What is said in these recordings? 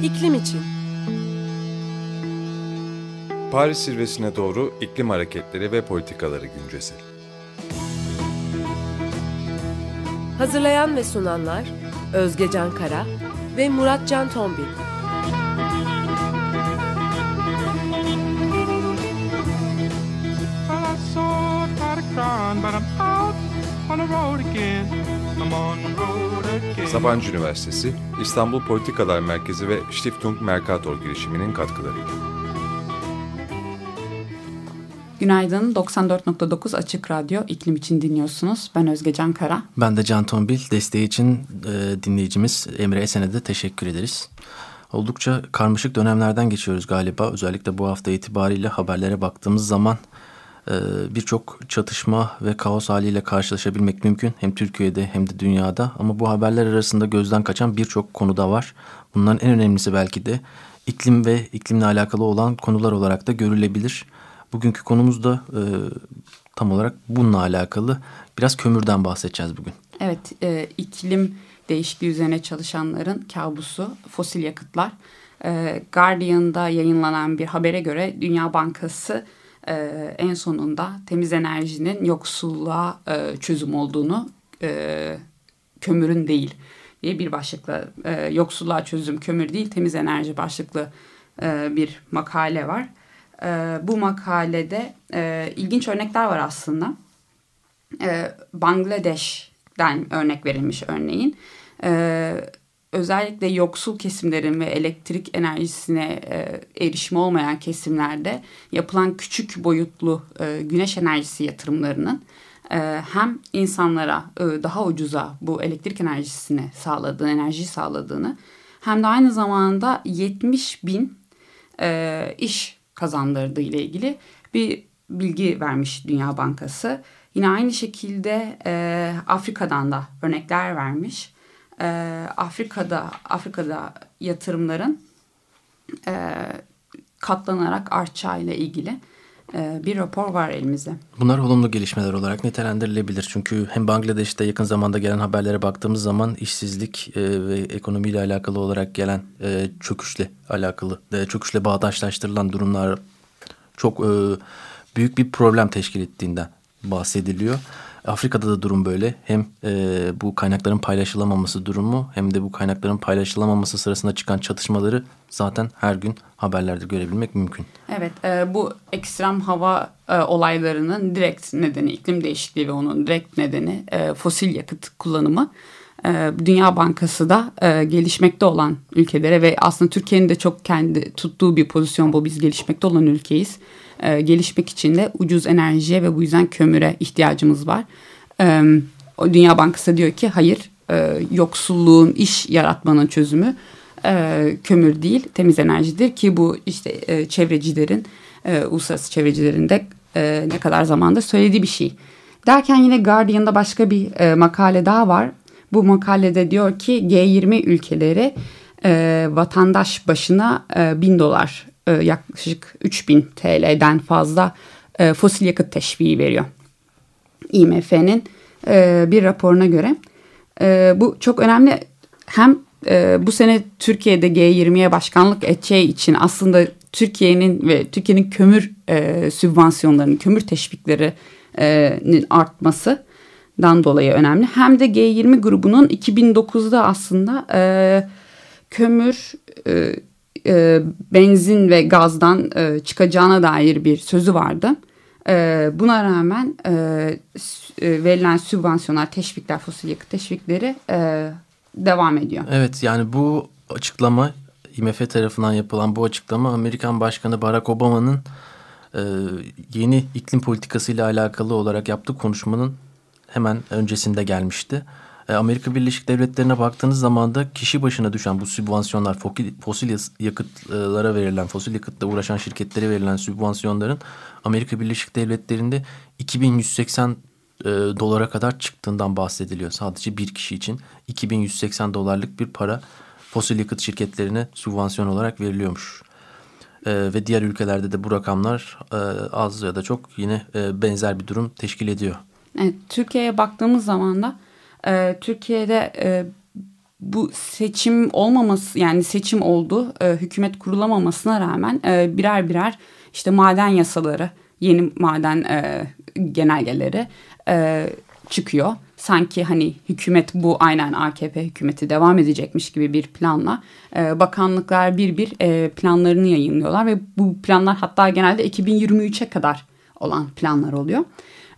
İklim için. Paris zirvesine doğru iklim hareketleri ve politikaları güncesi. Hazırlayan ve sunanlar Özge Can Kara ve Murat Can Tombil. Sabancı Üniversitesi, İstanbul Politikalar Merkezi ve Stiftung Mercator girişiminin katkılarıyla. Günaydın, 94.9 Açık Radyo iklim için dinliyorsunuz. Ben Özge Can Kara. Ben de Can Tombil. Desteği için e, dinleyicimiz Emre Esen'e de teşekkür ederiz. Oldukça karmaşık dönemlerden geçiyoruz galiba. Özellikle bu hafta itibariyle haberlere baktığımız zaman birçok çatışma ve kaos haliyle karşılaşabilmek mümkün. Hem Türkiye'de hem de dünyada. Ama bu haberler arasında gözden kaçan birçok konu da var. Bunların en önemlisi belki de iklim ve iklimle alakalı olan konular olarak da görülebilir. Bugünkü konumuz da e, tam olarak bununla alakalı. Biraz kömürden bahsedeceğiz bugün. Evet, e, iklim değişikliği üzerine çalışanların kabusu fosil yakıtlar. E, Guardian'da yayınlanan bir habere göre Dünya Bankası e, en sonunda temiz enerjinin yoksulluğa e, çözüm olduğunu, e, kömürün değil diye bir başlıkla e, yoksulluğa çözüm kömür değil temiz enerji başlıklı e, bir makale var e, bu makalede e, ilginç örnekler var aslında. E, Bangladeş'ten örnek verilmiş örneğin. E, özellikle yoksul kesimlerin ve elektrik enerjisine e, erişimi olmayan kesimlerde yapılan küçük boyutlu e, güneş enerjisi yatırımlarının e, hem insanlara e, daha ucuza bu elektrik enerjisini sağladığını, enerjiyi sağladığını hem de aynı zamanda 70 bin e, iş kazandırdığı ile ilgili bir bilgi vermiş Dünya Bankası. Yine aynı şekilde e, Afrika'dan da örnekler vermiş. E, Afrika'da Afrika'da yatırımların e, katlanarak artacağı ile ilgili e, bir rapor var elimizde. Bunlar olumlu gelişmeler olarak nitelendirilebilir. Çünkü hem Bangladeş'te yakın zamanda gelen haberlere baktığımız zaman işsizlik e, ve ekonomiyle alakalı olarak gelen e, çöküşle alakalı, çöküşle bağdaşlaştırılan durumlar çok büyük bir problem teşkil ettiğinden bahsediliyor. Afrika'da da durum böyle. Hem e, bu kaynakların paylaşılamaması durumu hem de bu kaynakların paylaşılamaması sırasında çıkan çatışmaları zaten her gün haberlerde görebilmek mümkün. Evet e, bu ekstrem hava e, olaylarının direkt nedeni iklim değişikliği ve onun direkt nedeni e, fosil yakıt kullanımı. E, Dünya Bankası da e, gelişmekte olan ülkelere ve aslında Türkiye'nin de çok kendi tuttuğu bir pozisyon bu biz gelişmekte olan ülkeyiz e, gelişmek için de ucuz enerjiye ve bu yüzden kömüre ihtiyacımız var. E, Dünya Bankası diyor ki hayır e, yoksulluğun iş yaratmanın çözümü kömür değil temiz enerjidir ki bu işte e, çevrecilerin e, uluslararası çevrecilerin de ne kadar zamanda söylediği bir şey. Derken yine Guardian'da başka bir makale daha var. Bu makalede diyor ki G20 ülkeleri e, vatandaş başına e, bin dolar e, yaklaşık 3000 TL'den fazla e, fosil yakıt teşviği veriyor. IMF'nin e, bir raporuna göre. E, bu çok önemli hem bu sene Türkiye'de G20'ye başkanlık edeceği için aslında Türkiye'nin ve Türkiye'nin kömür sübvansiyonlarının, kömür teşviklerinin artmasından dolayı önemli. Hem de G20 grubunun 2009'da aslında e, kömür e, e, benzin ve gazdan e, çıkacağına dair bir sözü vardı. E, buna rağmen e, e, verilen sübvansiyonlar, teşvikler, fosil yakıt teşvikleri e, devam ediyor. Evet yani bu açıklama IMF tarafından yapılan bu açıklama Amerikan Başkanı Barack Obama'nın e, yeni iklim politikası ile alakalı olarak yaptığı konuşmanın hemen öncesinde gelmişti. E, Amerika Birleşik Devletleri'ne baktığınız zaman da kişi başına düşen bu sübvansiyonlar fosil yakıtlara verilen, fosil yakıtla uğraşan şirketlere verilen sübvansiyonların Amerika Birleşik Devletleri'nde 2180 e, dolara kadar çıktığından bahsediliyor. Sadece bir kişi için 2180 dolarlık bir para fosil yakıt şirketlerine sübvansiyon olarak veriliyormuş. E, ve diğer ülkelerde de bu rakamlar e, az ya da çok yine e, benzer bir durum teşkil ediyor. Evet, Türkiye'ye baktığımız zaman da e, Türkiye'de e, bu seçim olmaması yani seçim oldu e, hükümet kurulamamasına rağmen e, birer birer işte maden yasaları yeni maden e, genelgeleri e, çıkıyor. Sanki hani hükümet bu aynen AKP hükümeti devam edecekmiş gibi bir planla e, bakanlıklar bir bir e, planlarını yayınlıyorlar ve bu planlar hatta genelde 2023'e kadar olan planlar oluyor.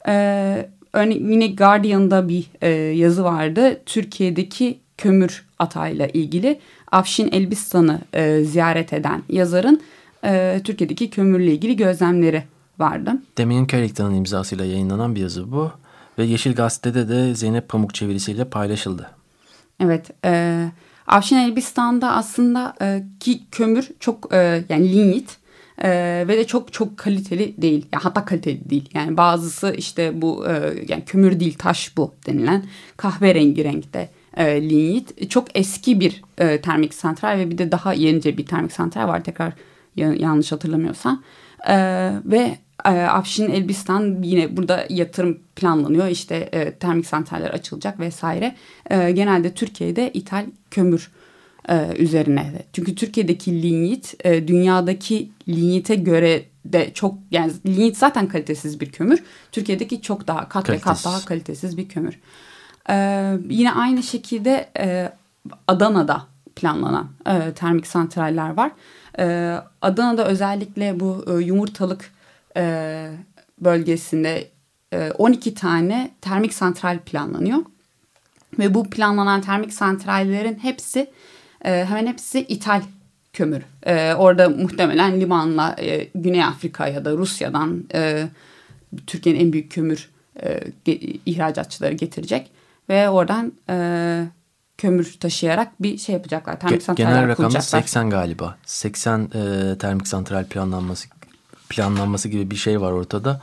E, örneğin yine Guardian'da bir e, yazı vardı. Türkiye'deki kömür atayla ilgili Afşin Elbistan'ı e, ziyaret eden yazarın e, Türkiye'deki kömürle ilgili gözlemleri vardı. Demin Carrington'ın imzasıyla yayınlanan bir yazı bu. Ve Yeşil Gazete'de de Zeynep Pamuk çevirisiyle paylaşıldı. Evet. E, Afşin Elbistan'da aslında e, ki kömür çok e, yani lignit e, ve de çok çok kaliteli değil. Yani hatta kaliteli değil. Yani bazısı işte bu e, yani kömür değil taş bu denilen kahverengi renkte e, lignit. Çok eski bir e, termik santral ve bir de daha yenice bir termik santral var tekrar yanlış hatırlamıyorsam. E, ve e, Afşin Elbistan yine burada yatırım planlanıyor. İşte e, termik santraller açılacak vesaire. E, genelde Türkiye'de ithal kömür e, üzerine. Çünkü Türkiye'deki lignit e, dünyadaki lignite göre de çok yani lignit zaten kalitesiz bir kömür. Türkiye'deki çok daha kat ve kat daha kalitesiz bir kömür. E, yine aynı şekilde e, Adana'da planlanan e, termik santraller var. E, Adana'da özellikle bu e, yumurtalık e, bölgesinde e, 12 tane termik santral planlanıyor. Ve bu planlanan termik santrallerin hepsi e, hemen hepsi ithal kömür. E, orada muhtemelen limanla e, Güney Afrika ya da Rusya'dan e, Türkiye'nin en büyük kömür e, ihracatçıları getirecek. Ve oradan e, kömür taşıyarak bir şey yapacaklar. Termik Ge Genel rakamda 80 galiba. 80 e, termik santral planlanması planlanması gibi bir şey var ortada.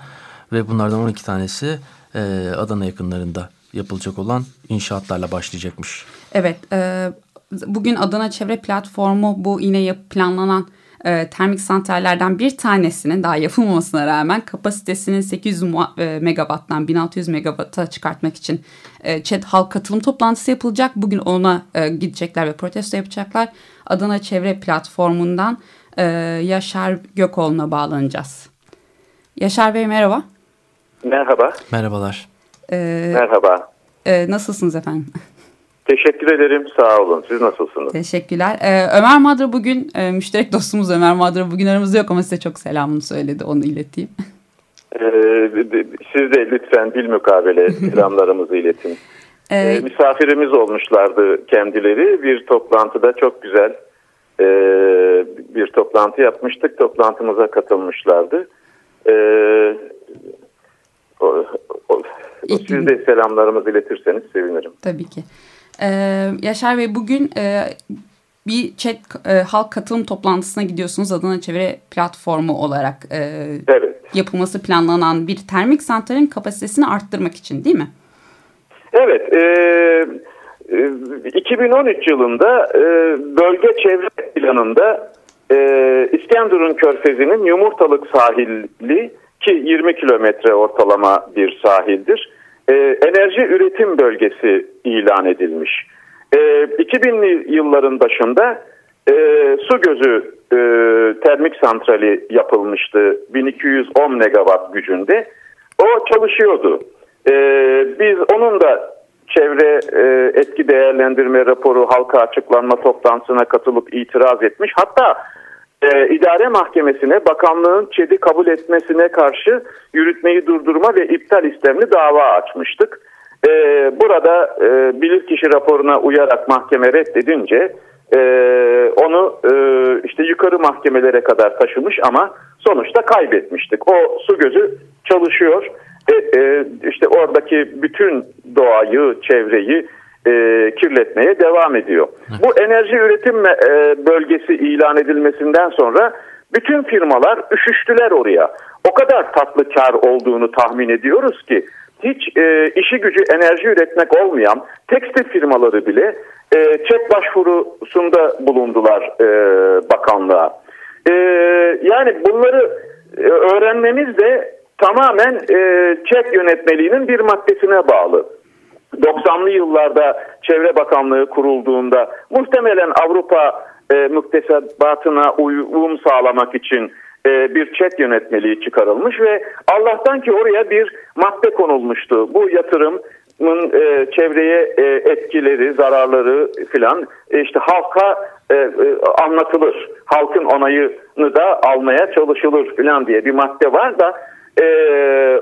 Ve bunlardan 12 tanesi e, Adana yakınlarında yapılacak olan inşaatlarla başlayacakmış. Evet. E, bugün Adana Çevre Platformu bu yine planlanan e, termik santrallerden bir tanesinin daha yapılmamasına rağmen kapasitesinin 800 e, megawatttan 1600 megawatta çıkartmak için e, ÇED halk katılım toplantısı yapılacak. Bugün ona e, gidecekler ve protesto yapacaklar. Adana Çevre Platformu'ndan e, Yaşar Gökoğlu'na bağlanacağız. Yaşar Bey merhaba. Merhaba. Merhabalar. Ee, Merhaba. E, nasılsınız efendim? Teşekkür ederim. Sağ olun. Siz nasılsınız? Teşekkürler. Ee, Ömer Madra bugün, e, müşterek dostumuz Ömer Madra bugün aramızda yok ama size çok selamını söyledi. Onu ileteyim. Ee, siz de lütfen dil mukabele selamlarımızı iletin. Ee, ee, misafirimiz olmuşlardı kendileri. Bir toplantıda çok güzel e, bir toplantı yapmıştık. Toplantımıza katılmışlardı. Ee, o, o, siz de selamlarımızı iletirseniz sevinirim. Tabii ki. Ee, Yaşar Bey bugün e, bir chat e, halk katılım toplantısına gidiyorsunuz Adana Çevre Platformu olarak e, evet. yapılması planlanan bir termik santralin kapasitesini arttırmak için değil mi? Evet. E, 2013 e, yılında e, bölge çevre planında e, İskenderun Körfezi'nin yumurtalık sahilli ki 20 kilometre ortalama bir sahildir e, enerji üretim bölgesi ilan edilmiş. E, 2000'li yılların başında e, su gözü e, termik santrali yapılmıştı 1210 megawatt gücünde. O çalışıyordu. E, biz onun da çevre e, etki değerlendirme raporu halka açıklanma toplantısına katılıp itiraz etmiş. Hatta e, idare mahkemesine bakanlığın ÇED'i kabul etmesine karşı yürütmeyi durdurma ve iptal istemli dava açmıştık. E, burada e, bilirkişi raporuna uyarak mahkeme reddedince e, onu e, işte yukarı mahkemelere kadar taşımış ama sonuçta kaybetmiştik. O su gözü çalışıyor. E, e, işte oradaki bütün doğayı, çevreyi e, kirletmeye devam ediyor. Bu enerji üretim e, bölgesi ilan edilmesinden sonra bütün firmalar üşüştüler oraya. O kadar tatlı kar olduğunu tahmin ediyoruz ki hiç e, işi gücü enerji üretmek olmayan tekstil firmaları bile e, çek başvurusunda bulundular e, bakanlığa. E, yani bunları e, öğrenmemiz de tamamen e, çek yönetmeliğinin bir maddesine bağlı. 90'lı yıllarda Çevre Bakanlığı kurulduğunda muhtemelen Avrupa e, müktesebatına uyum sağlamak için e, bir çet yönetmeliği çıkarılmış ve Allah'tan ki oraya bir madde konulmuştu. Bu yatırımın e, çevreye e, etkileri, zararları filan e, işte halka e, e, anlatılır. Halkın onayını da almaya çalışılır filan diye bir madde var da e,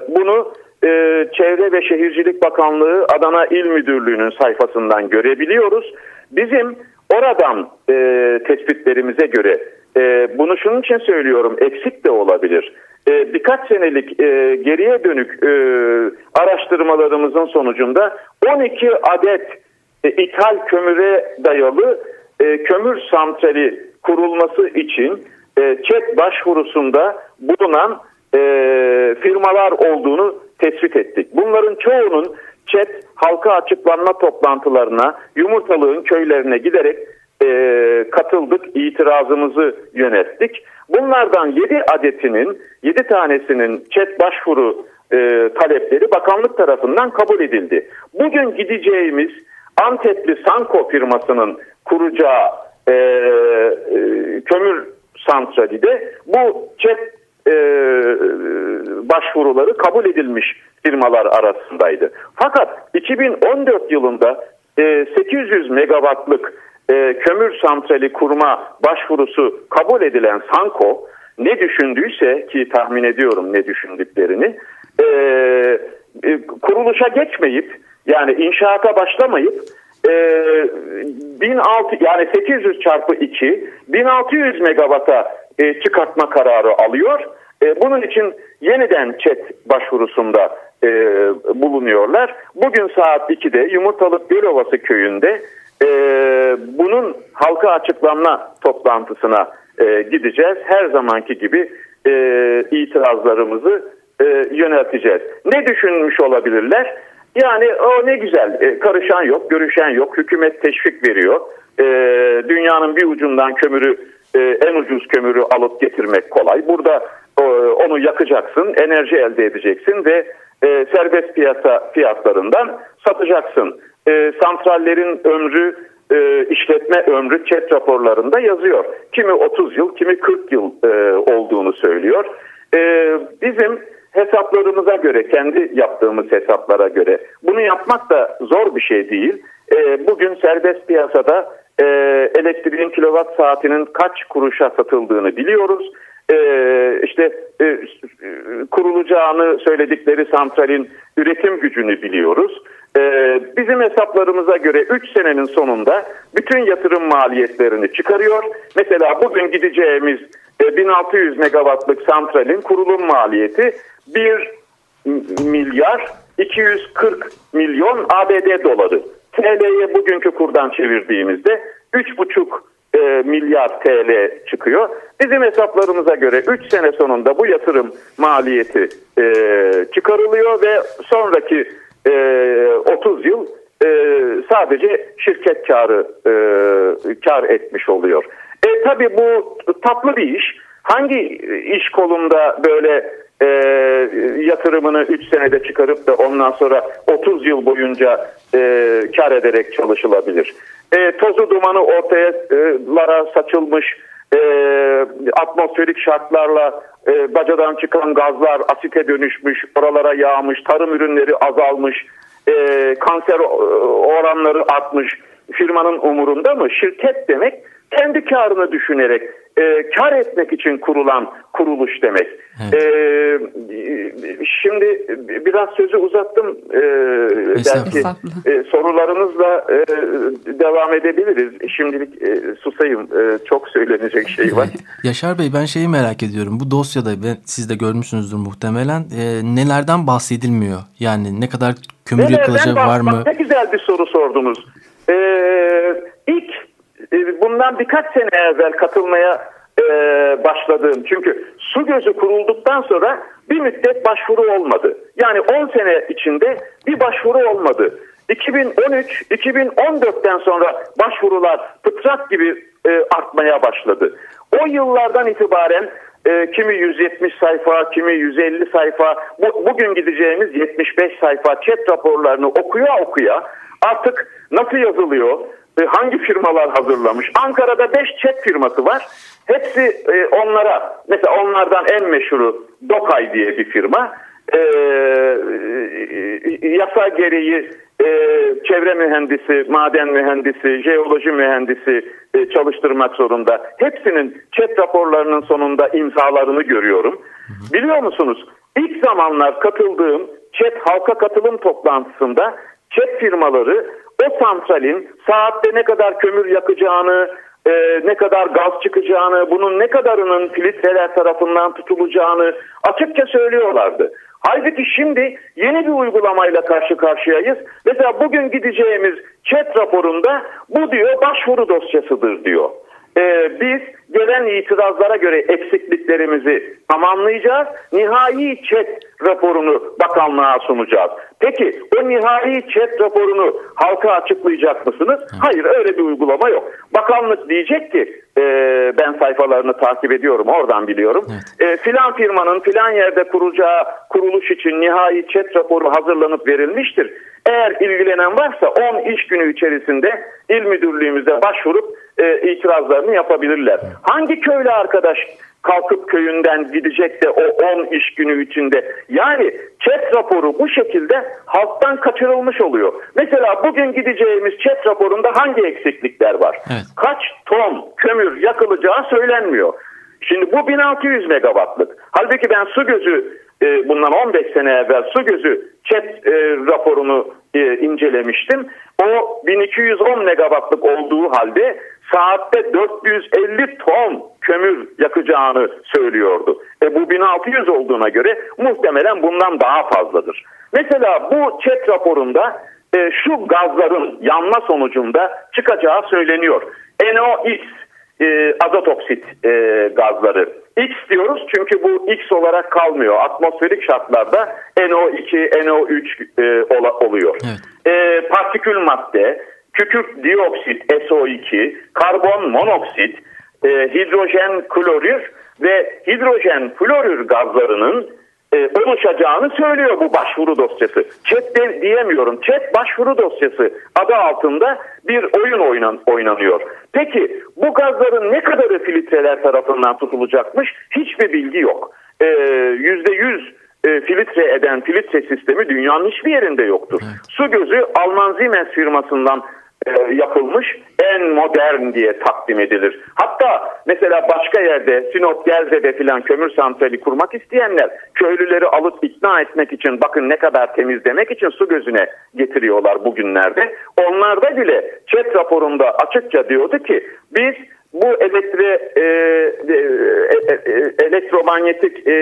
bunu e, Çevre ve Şehircilik Bakanlığı Adana İl Müdürlüğü'nün sayfasından görebiliyoruz. Bizim oradan e, tespitlerimize göre e, bunu şunun için söylüyorum eksik de olabilir. E, birkaç senelik e, geriye dönük e, araştırmalarımızın sonucunda 12 adet e, ithal kömüre dayalı e, kömür santrali kurulması için e, ÇED başvurusunda bulunan e, firmalar olduğunu tespit ettik. Bunların çoğunun ÇED halka açıklanma toplantılarına, yumurtalığın köylerine giderek e, katıldık, itirazımızı yönettik. Bunlardan 7 adetinin, 7 tanesinin ÇED başvuru e, talepleri bakanlık tarafından kabul edildi. Bugün gideceğimiz Antepli Sanko firmasının kuracağı e, e, kömür santrali de bu ÇED e, başvuruları kabul edilmiş firmalar arasındaydı. Fakat 2014 yılında e, 800 megawattlık e, kömür santrali kurma başvurusu kabul edilen Sanko ne düşündüyse ki tahmin ediyorum ne düşündüklerini e, e, kuruluşa geçmeyip yani inşaata başlamayıp e, 1600 yani 800 çarpı 2 1600 megawata e, çıkartma kararı alıyor. E, bunun için yeniden chat başvurusunda e, bulunuyorlar. Bugün saat 2'de Yumurtalık Gölovası köyünde e, bunun halka açıklanma toplantısına e, gideceğiz. Her zamanki gibi e, itirazlarımızı e, yönelteceğiz. Ne düşünmüş olabilirler? Yani o ne güzel e, karışan yok, görüşen yok, hükümet teşvik veriyor. E, dünyanın bir ucundan kömürü, e, en ucuz kömürü alıp getirmek kolay. Burada onu yakacaksın, enerji elde edeceksin ve serbest piyasa fiyatlarından satacaksın. Santrallerin ömrü, işletme ömrü chat raporlarında yazıyor. Kimi 30 yıl, kimi 40 yıl olduğunu söylüyor. Bizim hesaplarımıza göre, kendi yaptığımız hesaplara göre bunu yapmak da zor bir şey değil. E, bugün serbest piyasada e, elektriğin kilowatt saatinin kaç kuruşa satıldığını biliyoruz. E, işte e, kurulacağını söyledikleri santralin üretim gücünü biliyoruz. E, bizim hesaplarımıza göre 3 senenin sonunda bütün yatırım maliyetlerini çıkarıyor. Mesela bugün gideceğimiz 1600 megawattlık santralin kurulum maliyeti 1 milyar 240 milyon ABD doları. TL'ye bugünkü kurdan çevirdiğimizde 3,5 e, milyar TL çıkıyor. Bizim hesaplarımıza göre 3 sene sonunda bu yatırım maliyeti e, çıkarılıyor ve sonraki e, 30 yıl e, sadece şirket karı e, kar etmiş oluyor. E tabi bu tatlı bir iş. Hangi iş kolunda böyle e, yatırımını 3 senede çıkarıp da ondan sonra 30 yıl boyunca e, kar ederek çalışılabilir? E, tozu dumanı ortayalara saçılmış, e, atmosferik şartlarla e, bacadan çıkan gazlar asite dönüşmüş, oralara yağmış, tarım ürünleri azalmış, e, kanser oranları artmış. Firmanın umurunda mı? Şirket demek kendi karını düşünerek e, kar etmek için kurulan kuruluş demek. Evet. E, şimdi biraz sözü uzattım. E, belki e, sorularınızla e, devam edebiliriz. Şimdilik e, susayım. E, çok söylenecek şey var. Yaşar Bey ben şeyi merak ediyorum. Bu dosyada ben, siz de görmüşsünüzdür muhtemelen. E, nelerden bahsedilmiyor? Yani ne kadar kömür yakılacağı var mı? Ne güzel bir soru sordunuz. E, ilk bundan birkaç sene evvel katılmaya e, başladığım çünkü su gözü kurulduktan sonra bir müddet başvuru olmadı. Yani 10 sene içinde bir başvuru olmadı. 2013-2014'ten sonra başvurular pıtrak gibi e, artmaya başladı. O yıllardan itibaren e, kimi 170 sayfa, kimi 150 sayfa. Bu, bugün gideceğimiz 75 sayfa chat raporlarını okuya okuya artık nasıl yazılıyor, hangi firmalar hazırlamış? Ankara'da 5 chat firması var. Hepsi e, onlara, mesela onlardan en meşhuru Dokay diye bir firma. E, e, yasa gereği e, çevre mühendisi, maden mühendisi, jeoloji mühendisi e, çalıştırmak zorunda. Hepsinin chat raporlarının sonunda imzalarını görüyorum. Biliyor musunuz? İlk zamanlar katıldığım chat halka katılım toplantısında chat firmaları o santralin saatte ne kadar kömür yakacağını, e, ne kadar gaz çıkacağını, bunun ne kadarının filtreler tarafından tutulacağını açıkça söylüyorlardı. Halbuki şimdi yeni bir uygulamayla karşı karşıyayız. Mesela bugün gideceğimiz chat raporunda bu diyor başvuru dosyasıdır diyor. Ee, biz gelen itirazlara göre eksikliklerimizi tamamlayacağız. Nihai chat raporunu bakanlığa sunacağız. Peki o nihai chat raporunu halka açıklayacak mısınız? Hayır öyle bir uygulama yok. Bakanlık diyecek ki e, ben sayfalarını takip ediyorum oradan biliyorum. Evet. E, filan firmanın filan yerde kuracağı kuruluş için nihai chat raporu hazırlanıp verilmiştir. Eğer ilgilenen varsa 10 iş günü içerisinde il müdürlüğümüze başvurup e, itirazlarını yapabilirler. Hangi köylü arkadaş kalkıp köyünden gidecek de o 10 iş günü içinde. Yani chat raporu bu şekilde halktan kaçırılmış oluyor. Mesela bugün gideceğimiz chat raporunda hangi eksiklikler var? Evet. Kaç ton kömür yakılacağı söylenmiyor. Şimdi bu 1600 megawattlık. Halbuki ben su gözü e, bundan 15 sene evvel su gözü chat e, raporunu e, incelemiştim. O 1210 megawattlık olduğu halde saatte 450 ton kömür yakacağını söylüyordu. E bu 1600 olduğuna göre muhtemelen bundan daha fazladır. Mesela bu chat raporunda e, şu gazların yanma sonucunda çıkacağı söyleniyor. NOx e, azot oksit e, gazları. X diyoruz çünkü bu X olarak kalmıyor. Atmosferik şartlarda NO2, NO3 e, oluyor. Evet. E, partikül madde, kükürt dioksit SO2, karbon monoksit, e, hidrojen klorür ve hidrojen florür gazlarının e, oluşacağını söylüyor bu başvuru dosyası. Chat de, diyemiyorum. Chat başvuru dosyası adı altında bir oyun oynan, oynanıyor. Peki bu gazların ne kadarı filtreler tarafından tutulacakmış? Hiçbir bilgi yok. Yüzde yüz e, filtre eden filtre sistemi dünyanın hiçbir yerinde yoktur. Evet. Su gözü Alman Siemens firmasından e, yapılmış en modern diye takdim edilir. Hatta mesela başka yerde Sinop Gerze'de filan kömür santrali kurmak isteyenler köylüleri alıp ikna etmek için bakın ne kadar temiz demek için su gözüne getiriyorlar bugünlerde. Onlarda bile chat raporunda açıkça diyordu ki biz bu elektri, e, e, e, e, elektromanyetik e,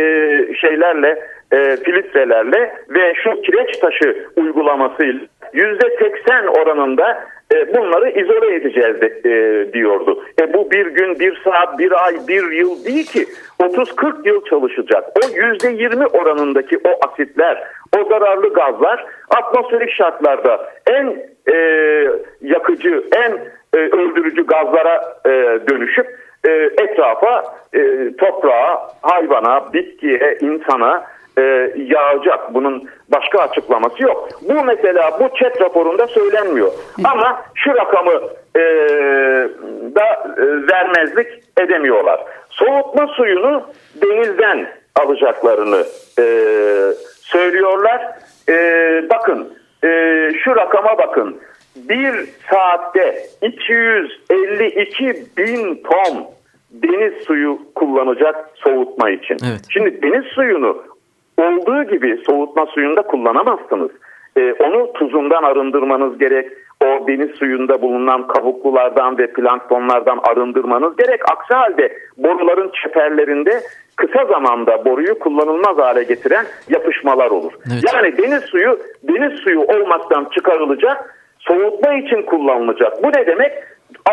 şeylerle e, filtrelerle ve şu kireç taşı uygulamasıyla %80 oranında e, bunları izole edeceğiz de, e, diyordu. E, bu bir gün, bir saat, bir ay, bir yıl değil ki 30-40 yıl çalışacak. O %20 oranındaki o asitler, o zararlı gazlar atmosferik şartlarda en e, yakıcı, en e, öldürücü gazlara e, dönüşüp e, etrafa, e, toprağa, hayvana, bitkiye, insana e, yağacak. Bunun başka açıklaması yok. Bu mesela bu chat raporunda söylenmiyor. Ama şu rakamı e, da e, vermezlik edemiyorlar. Soğutma suyunu denizden alacaklarını e, söylüyorlar. E, bakın e, şu rakama bakın. Bir saatte 252 bin ton deniz suyu kullanacak soğutma için. Evet. Şimdi deniz suyunu olduğu gibi soğutma suyunda kullanamazsınız. E, onu tuzundan arındırmanız gerek. O deniz suyunda bulunan kabuklulardan ve planktonlardan arındırmanız gerek. Aksi halde boruların çeperlerinde kısa zamanda boruyu kullanılmaz hale getiren yapışmalar olur. Evet. Yani deniz suyu deniz suyu olmaktan çıkarılacak, soğutma için kullanılacak. Bu ne demek?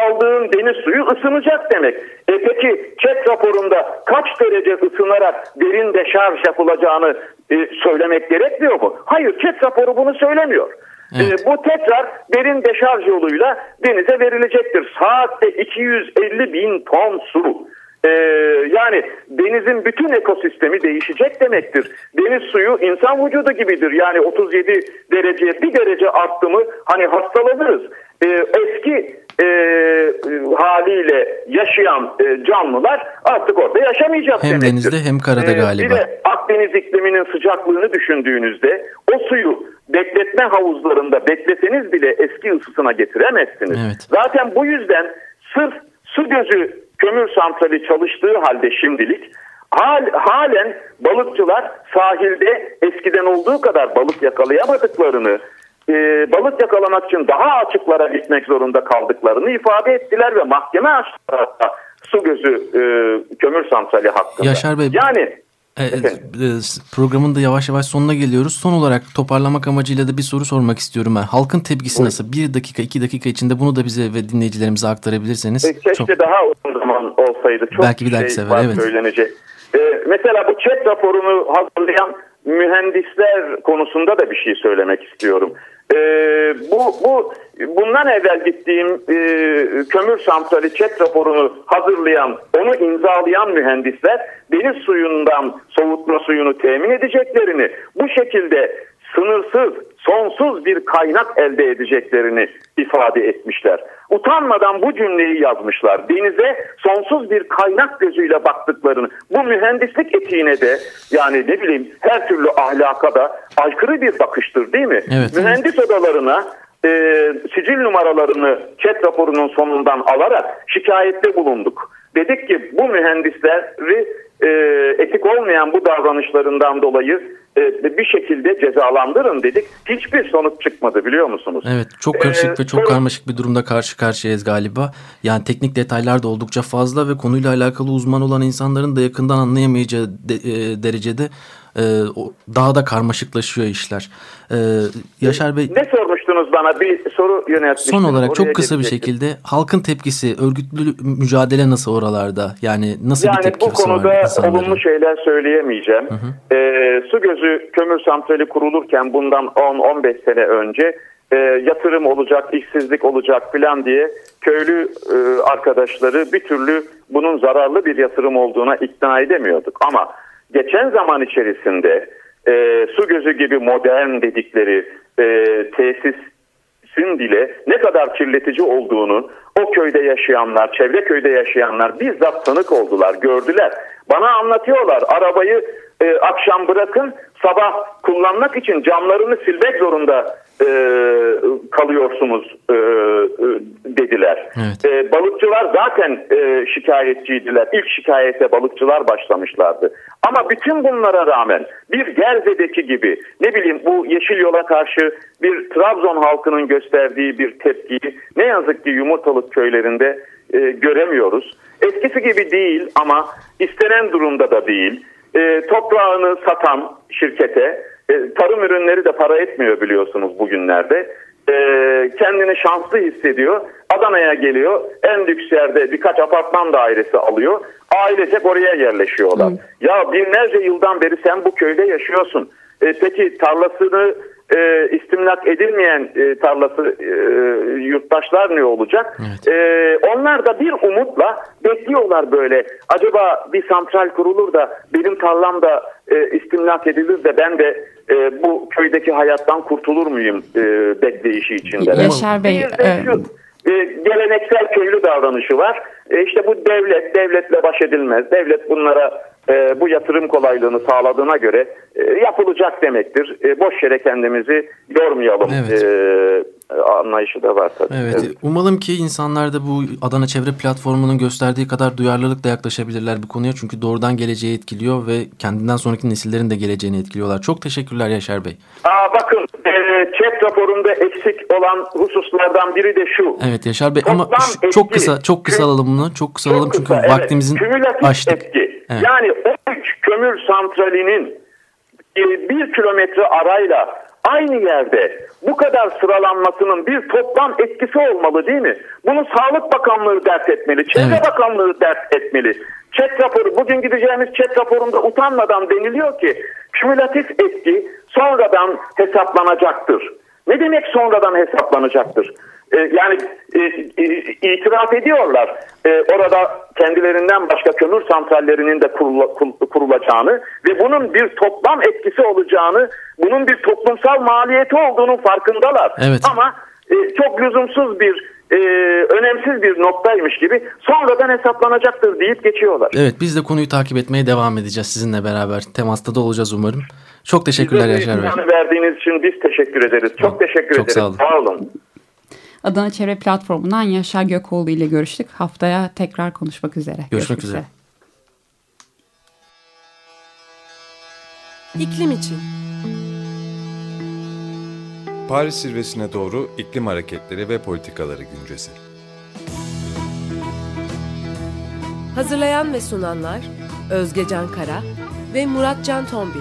Aldığın deniz suyu ısınacak demek. E peki chat raporunda kaç derece ısınarak derin deşarj yapılacağını e, söylemek gerekmiyor mu? Hayır chat raporu bunu söylemiyor. E, evet. E, bu tekrar derin deşarj yoluyla denize verilecektir. Saatte 250 bin ton su. Ee, yani denizin bütün ekosistemi değişecek demektir. Deniz suyu insan vücudu gibidir. Yani 37 dereceye bir derece arttı mı hani hastalanırız. Ee, eski e, haliyle yaşayan e, canlılar artık orada yaşamayacak Hem demektir. denizde hem karada Ee, galiba. Bir de Akdeniz ikliminin sıcaklığını düşündüğünüzde o suyu bekletme havuzlarında bekleseniz bile eski ısısına getiremezsiniz. Evet. Zaten bu yüzden sırf su gözü kömür santrali çalıştığı halde şimdilik hal, halen balıkçılar sahilde eskiden olduğu kadar balık yakalayamadıklarını e, balık yakalamak için daha açıklara gitmek zorunda kaldıklarını ifade ettiler ve mahkeme açtılar hatta su gözü e, kömür santrali hakkında. Yaşar Bey, yani E, Efendim? e, programın da yavaş yavaş sonuna geliyoruz. Son olarak toparlamak amacıyla da bir soru sormak istiyorum ben. Halkın tepkisi nasıl? Bir dakika, iki dakika içinde bunu da bize ve dinleyicilerimize aktarabilirseniz. E, keşke çok daha uzun zaman olsaydı. Çok Belki bir dahaki şey sefer, evet. söylenecek. E, mesela bu chat raporunu hazırlayan mühendisler konusunda da bir şey söylemek istiyorum. E, bu, bu bundan evvel gittiğim e, kömür santrali chat raporunu hazırlayan, onu imzalayan mühendisler deniz suyundan soğutma suyunu temin edeceklerini, bu şekilde sınırsız, sonsuz bir kaynak elde edeceklerini ifade etmişler. Utanmadan bu cümleyi yazmışlar. Denize sonsuz bir kaynak gözüyle baktıklarını, bu mühendislik etiğine de yani ne bileyim her türlü ahlaka da aykırı bir bakıştır değil mi? Evet. Mühendis odalarına e, sicil numaralarını chat raporunun sonundan alarak şikayette bulunduk. Dedik ki bu mühendisleri e, etik olmayan bu davranışlarından dolayı bir şekilde cezalandırın dedik. Hiçbir sonuç çıkmadı biliyor musunuz? Evet çok karışık Ee, ve çok sonra- karmaşık bir durumda karşı karşıyayız galiba. Yani teknik detaylar da oldukça fazla ve konuyla alakalı uzman olan insanların da yakından anlayamayacağı de- e, derecede e, o- daha da karmaşıklaşıyor işler. E, Yaşar Bey Ne sormuştunuz bana? Bir soru yöneltmiştiniz. son olarak Oraya çok kısa bir şekilde halkın tepkisi, örgütlü mücadele nasıl oralarda? Yani nasıl bir Yani tepkisi bu konuda var insanların? olumlu şeyler söyleyemeyeceğim. Ee, su gözü kömür santrali kurulurken bundan 10-15 sene önce e, yatırım olacak, işsizlik olacak filan diye köylü e, arkadaşları bir türlü bunun zararlı bir yatırım olduğuna ikna edemiyorduk. Ama geçen zaman içerisinde e, su gözü gibi modern dedikleri e, tesis sin bile ne kadar kirletici olduğunu o köyde yaşayanlar, çevre köyde yaşayanlar bizzat tanık oldular, gördüler. Bana anlatıyorlar arabayı e, akşam bırakın sabah kullanmak için camlarını silmek zorunda e, kalıyorsunuz e, e, dediler. Evet. E, balıkçılar zaten e, şikayetçiydiler. İlk şikayete balıkçılar başlamışlardı. Ama bütün bunlara rağmen bir Gerze'deki gibi ne bileyim bu yeşil yola karşı bir Trabzon halkının gösterdiği bir tepkiyi ne yazık ki Yumurtalık köylerinde e, göremiyoruz. Eskisi gibi değil ama istenen durumda da değil. E, toprağını satan şirkete e, tarım ürünleri de para etmiyor biliyorsunuz bugünlerde. E, kendini şanslı hissediyor. Adana'ya geliyor. En lüks yerde birkaç apartman dairesi alıyor. Ailecek oraya yerleşiyorlar. Ya binlerce yıldan beri sen bu köyde yaşıyorsun. E, peki tarlasını e, istimlak edilmeyen e, tarlası e, yurttaşlar ne olacak? Evet. E, onlar da bir umutla bekliyorlar böyle. Acaba bir santral kurulur da benim tarlam da e, istimlak edilir de ben de e, bu köydeki hayattan kurtulur muyum e, bekleyişi içinde. Yaşar Bey, e, e, geleneksel köylü davranışı var. E, işte bu devlet, devletle baş edilmez. Devlet bunlara e, bu yatırım kolaylığını sağladığına göre e, yapılacak demektir. E, boş yere kendimizi yormayalım. Evet. E, anlayışı da var tabii. Evet, umalım ki insanlar da bu Adana Çevre Platformu'nun gösterdiği kadar duyarlılıkla yaklaşabilirler bu konuya. Çünkü doğrudan geleceği etkiliyor ve kendinden sonraki nesillerin de geleceğini etkiliyorlar. Çok teşekkürler Yaşar Bey. Aa, bakın e, chat raporunda eksik olan hususlardan biri de şu. Evet Yaşar Bey ama şu- çok etki- kısa çok kısa alalım bunu. Çok kısa Çok alalım çünkü kısa, evet. vaktimizin Kümülatif açtık. etki. Evet. Yani 13 kömür santralinin e, bir kilometre arayla aynı yerde bu kadar sıralanmasının bir toplam etkisi olmalı değil mi? Bunu Sağlık Bakanlığı dert etmeli, Çevre Evet. Bakanlığı dert etmeli. Chat raporu, bugün gideceğimiz chat raporunda utanmadan deniliyor ki kümülatif etki sonradan hesaplanacaktır. Ne demek sonradan hesaplanacaktır? e, yani e, e, itiraf ediyorlar e, orada kendilerinden başka kömür santrallerinin de kurula, kurulacağını ve bunun bir toplam etkisi olacağını, bunun bir toplumsal maliyeti olduğunu farkındalar. Evet. Ama e, çok lüzumsuz bir e, önemsiz bir noktaymış gibi sonradan hesaplanacaktır deyip geçiyorlar. Evet biz de konuyu takip etmeye devam edeceğiz sizinle beraber. Temasta da olacağız umarım. Çok teşekkürler Yaşar Bey. verdiğiniz için biz teşekkür ederiz. Çok teşekkür Çok ederiz. Sağ olun. Sağ olun. Adana Çevre Platformu'ndan Yaşar Gökoğlu ile görüştük. Haftaya tekrar konuşmak üzere. Görüşmek, Görüşmek üzere. üzere. İklim için. Paris zirvesine doğru iklim hareketleri ve politikaları güncesi. Hazırlayan ve sunanlar Özge Can Kara ve Murat Can Tombil.